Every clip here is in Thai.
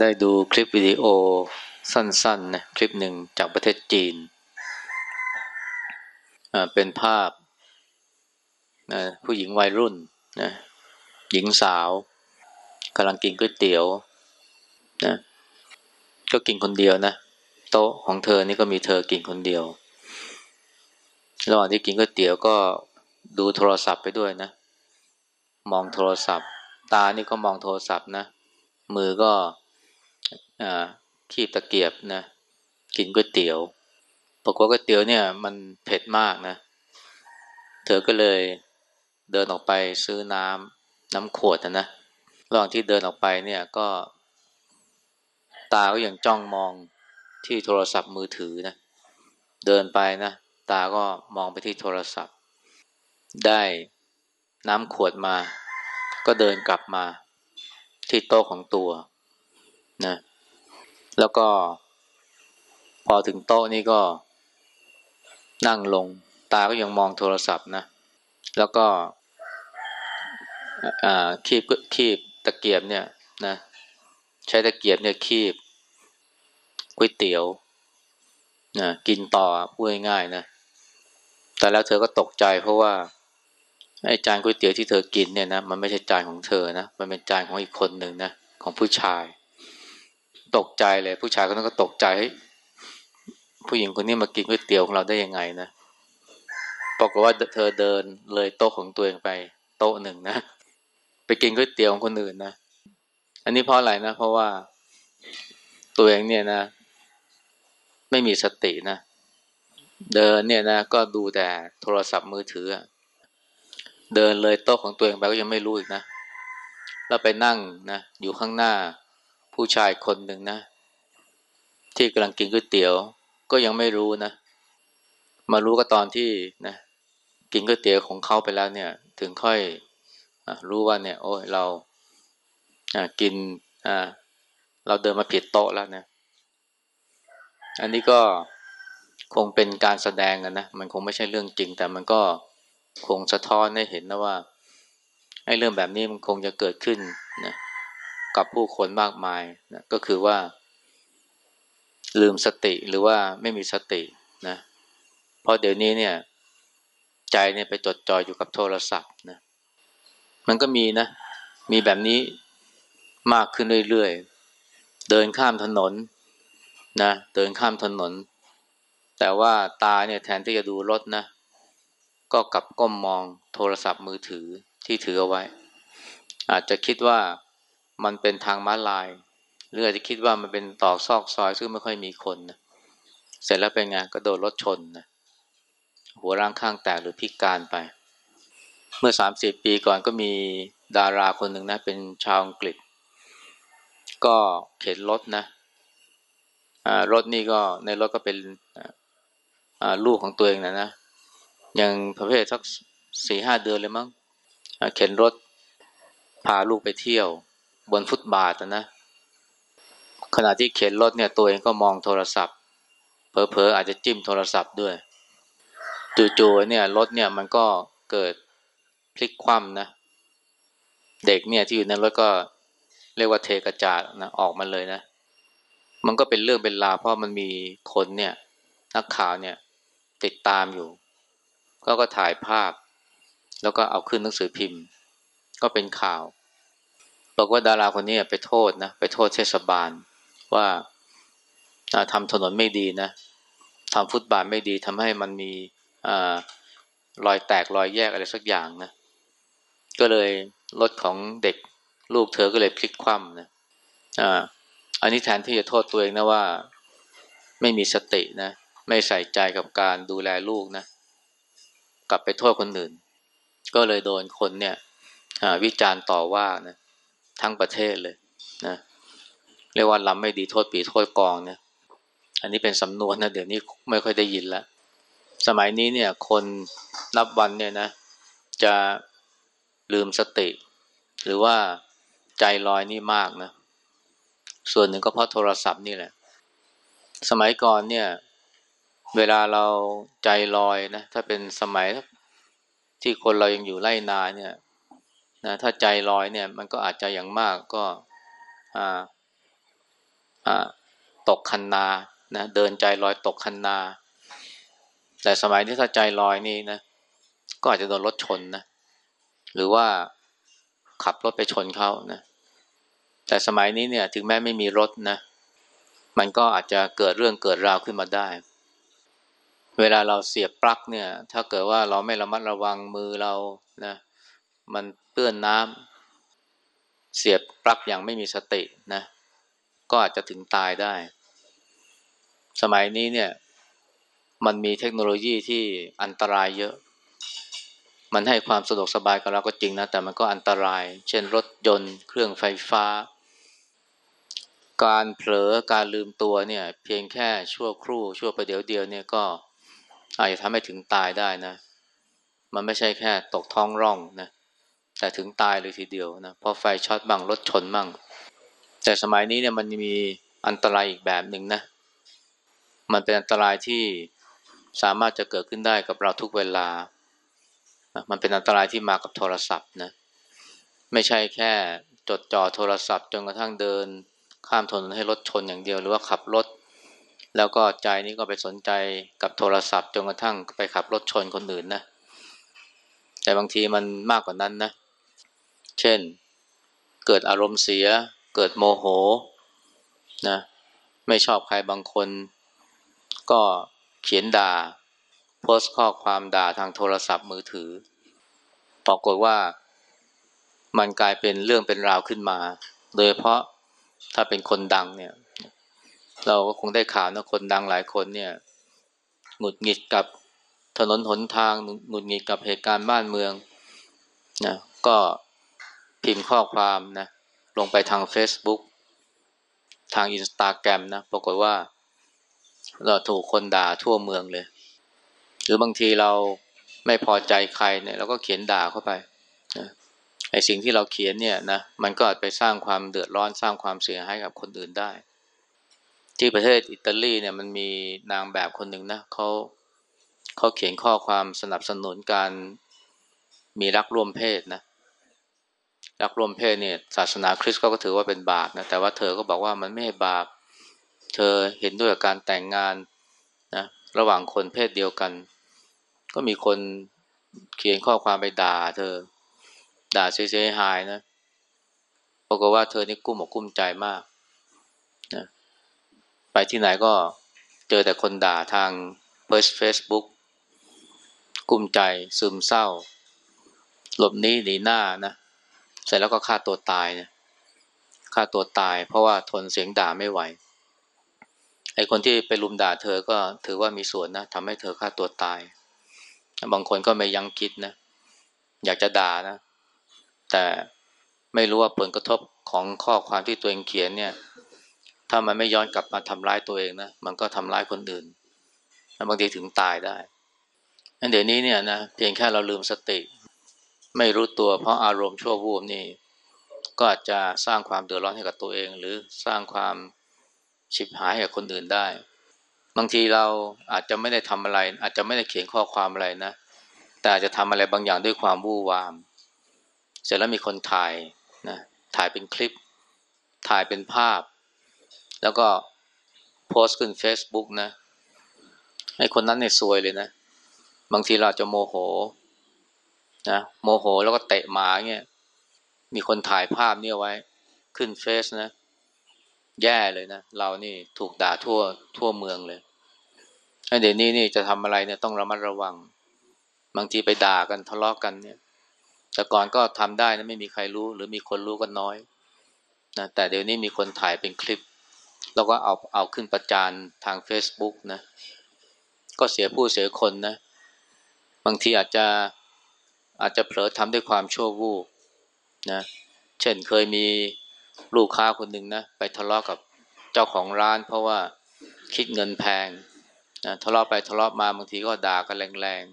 ได้ดูคลิปวิดีโอสั้นๆนะคลิปหนึ่งจากประเทศจีน เป็นภาพผู้หญิงวัยรุ่นนะหญิงสาวกำลังกินก๋วยเตี๋ยวนะก็กินคนเดียวนะ โต๊ะของเธอนี่ก็มีเธอกินคนเดียวระหว่างที่กินก๋วยเตี๋ยวก็ดูโทรศัพท์ไปด้วยนะ มองโทรศัพท์ ตานี่ก็มองโทรศัพท์นะ มือก็ ขีบตะเกียบนะกินก๋วยเตี๋ยวปรากฏก๋วยเตี๋ยวเนี่ย มันเผ็ดมากนะ เธอก็เลยเดินออกไปซื้อน้ำน้ำขวดนะนะระหว่างที่เดินออกไปเนี่ยก็ ตาก็ยังจ้องมองที่โทรศัพท์มือถือนะ เดินไปนะ ตาก็มองไปที่โทรศัพท์ ได้น้ำขวดมา ก็เดินกลับมาที่โต๊ะของตัวนะ แล้วก็ พอถึงโต๊ะนี่ก็นั่งลง ตาก็ยังมองโทรศัพท์นะ แล้วก็คีบคีบตะเกียบเนี่ยนะใช้ตะเกียบเนี่ยคีบก๋วยเตี๋ยวนะกินต่อพูดง่ายๆนะ แต่แล้วเธอก็ตกใจเพราะว่าไอ้จานก๋วยเตี๋ยวที่เธอกินเนี่ยนะมันไม่ใช่จานของเธอนะ มันเป็นจานของอีกคนหนึ่งนะของผู้ชาย ตกใจเลย ผู้ชายคนนั้นก็ตกใจ ผู้หญิงคนนี้มากินก๋วยเตี๋ยวของเราได้ยังไงนะบอกว่าเธอเดินเลยโต๊ะของตัวเองไป โต๊ะหนึ่งนะไปกินก๋วยเตี๋ยวของคนอื่นนะอันนี้เพราะอะไรนะ เพราะว่าตัวเองเนี่ยนะ ไม่มีสตินะเดินเนี่ยนะ ก็ดูแต่โทรศัพท์มือถือ เดินเลยโต๊ะของตัวเองไปก็ยังไม่รู้อีกนะแล้วไปนั่งนะอยู่ข้างหน้า ผู้ชายคนหนึ่งนะ ที่กำลังกินก๋วยเตี๋ยว ก็ยังไม่รู้นะ มารู้ก็ตอนที่นะกินก๋วยเตี๋ยวของเขาไปแล้วเนี่ย ถึงค่อยอรู้ว่าเนี่ย โอ้ยเรากินเราเดินมาผิดโต๊ะแล้วนะอันนี้ก็คงเป็นการแสดงกันนะ มันคงไม่ใช่เรื่องจริง แต่มันก็คงสะท้อนให้เห็นนะว่าไอ้เรื่องแบบนี้มันคงจะเกิดขึ้นนะ กับผู้คนมากมายนะก็คือว่า ลืมสติหรือว่าไม่มีสตินะเพราะเดี๋ยวนี้เนี่ย ใจเนี่ยไปจดจ่ออยู่กับโทรศัพท์นะมันก็มีนะ มีแบบนี้มากขึ้นเรื่อยๆ เดินข้ามถนนนะเดินข้ามถนน แต่ว่าตาเนี่ยแทนที่จะดูรถนะ ก็กลับก้มมองโทรศัพท์มือถือที่ถือเอาไว้ อาจจะคิดว่า มันเป็นทางม้าลาย หรืออาจจะคิดว่ามันเป็นตอกซอกซอยซึ่งไม่ค่อยมีคนนะเสร็จแล้วเป็นไงก็โดนรถชนนะหัวร่างข้างแตกหรือพิการไป เมื่อสามสิบปีก่อนก็มีดาราคนหนึ่งนะ เป็นชาวอังกฤษ ก็เข็นรถนะรถนี่ก็ในรถก็เป็นลูกของตัวเองนะนะยังประเภทสักสี่ห้าเดือนเลยมั้งเข็นรถพาลูกไปเที่ยว บนฟุตบาทนะ ขณะที่เข็นรถเนี่ยตัวเองก็มองโทรศัพท์ เผลอๆอาจจะจิ้มโทรศัพท์ด้วย จู่ๆเนี่ยรถเนี่ยมันก็เกิดพลิกคว่ำนะ เด็กเนี่ยที่อยู่ในรถก็เรียกว่าเทกระจาดนะออกมาเลยนะ มันก็เป็นเรื่องเป็นราวเพราะมันมีคนเนี่ย นักข่าวเนี่ย ติดตามอยู่ ก็ก็ถ่ายภาพ แล้วก็เอาขึ้นหนังสือพิมพ์ ก็เป็นข่าว บอกว่าดาราคนนี้ไปโทษนะไปโทษเทศบาล ว่าทำถนนไม่ดีนะทำฟุตบาทไม่ดีทำให้มันมีอรอยแตกรอยแยกอะไรสักอย่างนะ ก็เลยรถของเด็กลูกเธอก็เลยพลิกคว่ำนะอ่าอันนี้แทนที่จะโทษตัวเองนะว่าไม่มีสตินะ ไม่ใส่ใจกับการดูแลลูกนะ กลับไปโทษคนอื่น ก็เลยโดนคนเนี่ยวิจารณ์ต่อว่านะ ทั้งประเทศเลยนะเรียกว่าลำไม่ดีโทษปีโทษกองเนี่ย อันนี้เป็นสำนวนนะเดี๋ยวนี้ไม่ค่อยได้ยินล้วสมัยนี้เนี่ย คนนับวันเนี่ยนะ จะลืมสติ หรือว่าใจลอยนี่มากนะ ส่วนหนึ่งก็เพราะโทรศัพท์นี่แหละ สมัยก่อนเนี่ย เวลาเราใจลอยนะ ถ้าเป็นสมัยที่คนเรายังอยู่ไล่นาเนี่ย นะถ้าใจลอยเนี่ย มันก็อาจจะอย่างมากก็ตกคันนานะเดินใจลอยตกคันนา แต่สมัยที่ถ้าใจลอยนี่นะก็อาจจะโดนรถชนนะหรือว่าขับรถไปชนเขานะแต่สมัยนี้เนี่ยถึงแม้ไม่มีรถนะ มันก็อาจจะเกิดเรื่องเกิดราวขึ้นมาได้ เวลาเราเสียบปลั๊กเนี่ย ถ้าเกิดว่าเราไม่ระมัดระวังมือเรานะ มันเปื้อนน้ำเสียบปลั๊กอย่างไม่มีสตินะ ก็อาจจะถึงตายได้ สมัยนี้เนี่ย มันมีเทคโนโลยีที่อันตรายเยอะ มันให้ความสะดวกสบายกับเราก็จริงนะ แต่มันก็อันตราย เช่นรถยนต์ เครื่องไฟฟ้า การเผลอการลืมตัวเนี่ย เพียงแค่ชั่วครู่ ชั่วประเดี๋ยวเดียวเนี่ยก็อาจจะทำให้ถึงตายได้นะ มันไม่ใช่แค่ตกท้องร่องนะ แต่ถึงตายเลยทีเดียวนะเพราะไฟช็อตบ้างรถชนบ้างแต่สมัยนี้เนี่ยมันมีอันตรายอีกแบบหนึ่งนะ มันเป็นอันตรายที่สามารถจะเกิดขึ้นได้กับเราทุกเวลา มันเป็นอันตรายที่มากับโทรศัพท์นะไม่ใช่แค่จดจ่อโทรศัพท์จนกระทั่งเดิน ข้ามถนนให้รถชนอย่างเดียวหรือว่าขับรถ แล้วก็ใจนี้ก็ไปสนใจกับโทรศัพท์จนกระทั่งไปขับรถชนคนอื่นนะแต่บางทีมันมากกว่านั้นนะเช่น เกิดอารมณ์เสีย เกิดโมโหนะไม่ชอบใครบางคน ก็เขียนด่า โพสต์ข้อความด่าทางโทรศัพท์มือถือปรากฏว่ามันกลายเป็นเรื่องเป็นราวขึ้นมา โดยเพราะถ้าเป็นคนดังเนี่ย เราก็คงได้ข่าวนะคนดังหลายคนเนี่ยหงุดหงิดกับถนนหนทางหงุดหงิดกับเหตุการณ์บ้านเมืองนะก็ พิมพ์ข้อความนะลงไปทาง Facebook ทางอินสตาแกรมนะปรากฏว่า เราถูกคนด่าทั่วเมืองเลย หรือบางทีเราไม่พอใจใครเนี่ยเราก็เขียนด่าเข้าไปนะไอสิ่งที่เราเขียนเนี่ยนะมันก็อาจไปสร้างความเดือดร้อนสร้างความเสียหายกับคนอื่นได้ ที่ประเทศอิตาลีเนี่ยมันมีนางแบบคนหนึ่งนะเขาเขาเขียนข้อความสนับสนุนการมีรักร่วมเพศนะ รักร่วมเพศเนี่ยศาสนาคริสต์ก็ถือว่าเป็นบาปนะแต่ว่าเธอก็บอกว่ามันไม่ใช่บาป เธอเห็นด้วยกับการแต่งงานนะระหว่างคนเพศเดียวกัน ก็มีคนเขียนข้อความไปด่า เธอด่าเสียหายนะปรากฏว่าเธอนี่กุ้มอกกุ้มใจมากนะไปที่ไหนก็เจอแต่คนด่าทางเพจเฟซบุ๊กกุ้มใจซึมเศร้า หลบหนีหนีหน้านะ เสร็จแล้วก็ฆ่าตัวตายเนี่ยฆ่าตัวตาย เพราะว่าทนเสียงด่าไม่ไหวไอ้คนที่ไปลุมด่าเธอก็ถือว่ามีส่วนนะทำให้เธอฆ่าตัวตาย บางคนก็ไม่ยังคิดนะ อยากจะด่านะ แต่ไม่รู้ว่าผลกระทบของข้อความที่ตัวเองเขียนเนี่ย ถ้ามันไม่ย้อนกลับมาทำร้ายตัวเองนะ มันก็ทำร้ายคนอื่น บางทีถึงตายได้ เดี๋ยวนี้เนี่ยนะเพียงแค่เราลืมสติ ไม่รู้ตัวเพราะอารมณ์ชั่ววูบนี่ ก็อาจจะสร้างความเดือดร้อนให้กับตัวเอง หรือสร้างความฉิบหายให้กับคนอื่นได้ บางทีเราอาจจะไม่ได้ทำอะไร อาจจะไม่ได้เขียนข้อความอะไรนะ แต่อาจจะทำอะไรบางอย่างด้วยความวู่วาม เสร็จแล้วมีคนถ่ายนะถ่ายเป็นคลิป ถ่ายเป็นภาพ แล้วก็โพสต์ขึ้น Facebook นะให้คนนั้นเนี่ยซวยเลยนะ บางทีเราจะโมโห นะโมโหแล้วก็เตะหมาเงี้ยมีคนถ่ายภาพเนี่ยไว้ ขึ้นเฟซนะ แย่เลยนะ เรานี่ถูกด่าทั่วทั่วเมืองเลยเดี๋ยวนี้นี่จะทำอะไรเนี่ยต้องระมัดระวัง บางทีไปด่ากันทะเลาะกกันเนี่ย แต่ก่อนก็ทำได้นะไม่มีใครรู้ หรือมีคนรู้ก็น้อยนะแต่เดี๋ยวนี้มีคนถ่ายเป็นคลิป แล้วก็เอาเอาขึ้นประจานทาง Facebook นะ ก็เสียผู้เสียคนนะ บางทีอาจจะ อาจจะเผลอทำด้วยความชั่ววูบนะเช่นเคยมีลูกค้าคนหนึ่งนะไปทะเลาะกับเจ้าของร้าน เพราะว่าคิดเงินแพงนะทะเลาะไปทะเลาะมาบางทีก็ด่ากันแรง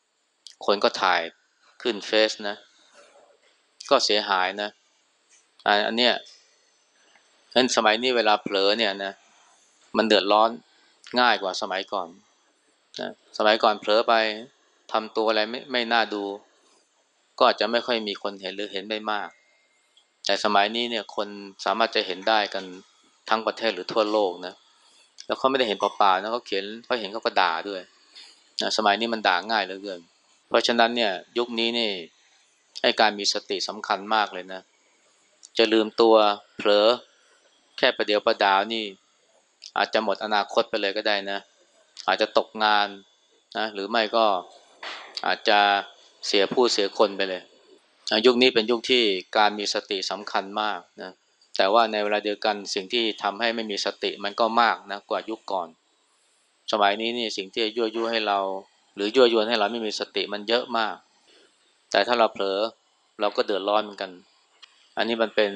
ๆ คนก็ถ่ายขึ้นเฟซนะ ก็เสียหายนะอันเนี้ยนั้นสมัยนี้เวลาเผลอเนี่ยนะมันเดือดร้อนง่ายกว่าสมัยก่อนนะสมัยก่อนเผลอไปทำตัวอะไรไม่ไม่น่าดู ก็อาจจะไม่ค่อยมีคนเห็นหรือเห็นไม่มาก แต่สมัยนี้เนี่ยคนสามารถจะเห็นได้กันทั้งประเทศหรือทั่วโลกนะ แล้วเขาไม่ได้เห็นเปล่าๆนะเขาเขียนเขาเห็นเขาก็ด่าด้วยนะสมัยนี้มันด่าง่ายเหลือเกิน เพราะฉะนั้นเนี่ยยุคนี้นี่ให้การมีสติสำคัญมากเลยนะ จะลืมตัวเผลอแค่ประเดี๋ยวประดาวนี่ อาจจะหมดอนาคตไปเลยก็ได้นะ อาจจะตกงานนะหรือไม่ก็อาจจะ เสียผู้เสียคนไปเลยยุคนี้เป็นยุคที่การมีสติสำคัญมากนะแต่ว่าในเวลาเดียวกันสิ่งที่ทำให้ไม่มีสติมันก็มากนะกว่ายุคก่อน สมัยนี้นี่สิ่งที่ยั่วยุให้เรา หรือยั่วยวนให้เราไม่มีสติมันเยอะมาก แต่ถ้าเราเผลอเราก็เดือดร้อนเหมือนกัน อันนี้มันเป็น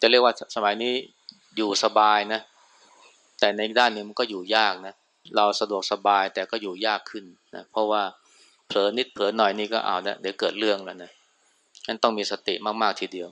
จะเรียกว่าสมัยนี้อยู่สบายนะ แต่ในด้านนึงมันก็อยู่ยากนะ เราสะดวกสบายแต่ก็อยู่ยากขึ้นนะเพราะว่า เผลอนิดเผลอหน่อยนี่ก็เอานะเดี๋ยวเกิดเรื่องแล้วนะนั้นต้องมีสติมากๆทีเดียว